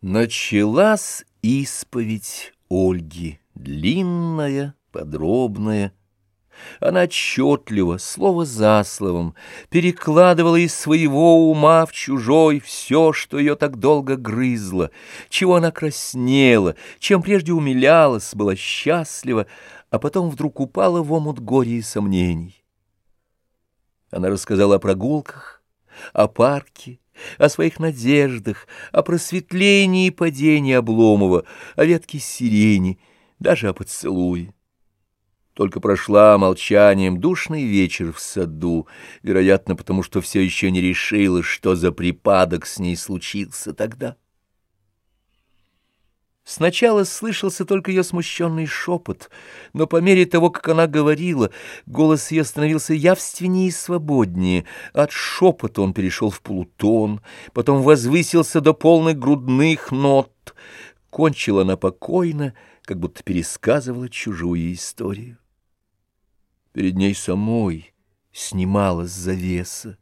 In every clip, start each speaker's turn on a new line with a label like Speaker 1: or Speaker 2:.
Speaker 1: Началась исповедь Ольги, длинная, подробная. Она отчетливо, слово за словом, перекладывала из своего ума в чужой все, что ее так долго грызло, чего она краснела, чем прежде умилялась, была счастлива, а потом вдруг упала в омут горя и сомнений. Она рассказала о прогулках, о парке, о своих надеждах, о просветлении и падении Обломова, о ветке сирени, даже о поцелуе. Только прошла молчанием душный вечер в саду, вероятно, потому что все еще не решила, что за припадок с ней случился тогда. Сначала слышался только ее смущенный шепот, но по мере того, как она говорила, голос ее становился явственнее и свободнее. От шепота он перешел в полутон, потом возвысился до полных грудных нот. Кончила она покойно, как будто пересказывала чужую историю. Перед ней самой снималась завеса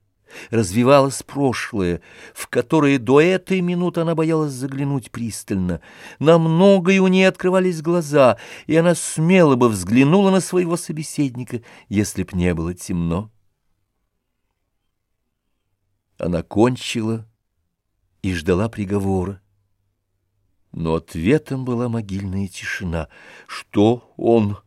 Speaker 1: развивалось прошлое, в которое до этой минуты она боялась заглянуть пристально. На многое у нее открывались глаза, и она смело бы взглянула на своего собеседника, если б не было темно. Она кончила и ждала приговора. Но ответом была могильная тишина. Что он...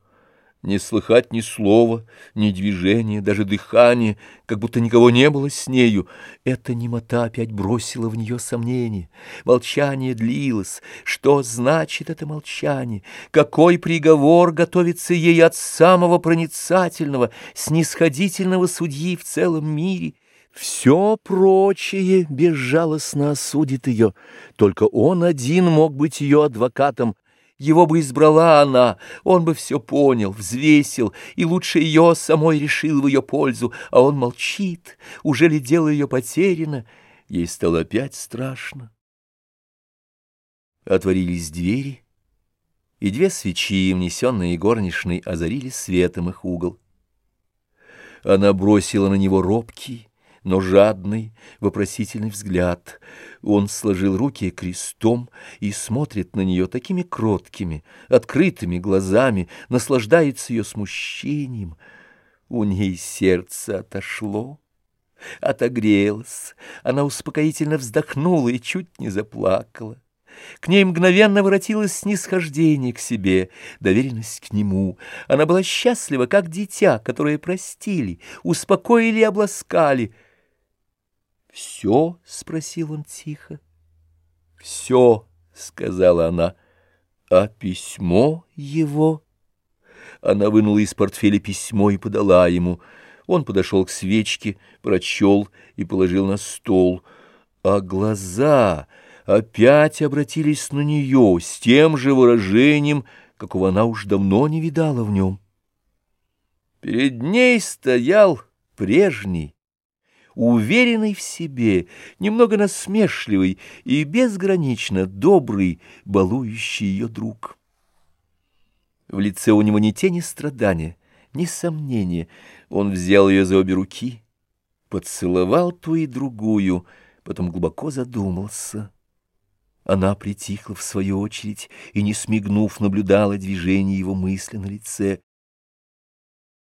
Speaker 1: Не слыхать ни слова, ни движения, даже дыхания, как будто никого не было с нею. Эта немота опять бросила в нее сомнение. Молчание длилось. Что значит это молчание? Какой приговор готовится ей от самого проницательного, снисходительного судьи в целом мире? Все прочее безжалостно осудит ее. Только он один мог быть ее адвокатом, его бы избрала она, он бы все понял, взвесил, и лучше ее самой решил в ее пользу, а он молчит, уже ли дело ее потеряно, ей стало опять страшно. Отворились двери, и две свечи, внесенные горничной, озарили светом их угол. Она бросила на него робкий, но жадный, вопросительный взгляд. Он сложил руки крестом и смотрит на нее такими кроткими, открытыми глазами, наслаждается ее смущением. У ней сердце отошло, отогрелось, она успокоительно вздохнула и чуть не заплакала. К ней мгновенно воротилось снисхождение к себе, доверенность к нему. Она была счастлива, как дитя, которое простили, успокоили и обласкали — «Все?» — спросил он тихо. «Все», — сказала она. «А письмо его?» Она вынула из портфеля письмо и подала ему. Он подошел к свечке, прочел и положил на стол. А глаза опять обратились на нее с тем же выражением, какого она уж давно не видала в нем. Перед ней стоял прежний, уверенный в себе, немного насмешливый и безгранично добрый, балующий ее друг. В лице у него ни тени страдания, ни сомнения. Он взял ее за обе руки, поцеловал ту и другую, потом глубоко задумался. Она притихла в свою очередь и, не смигнув, наблюдала движение его мысли на лице.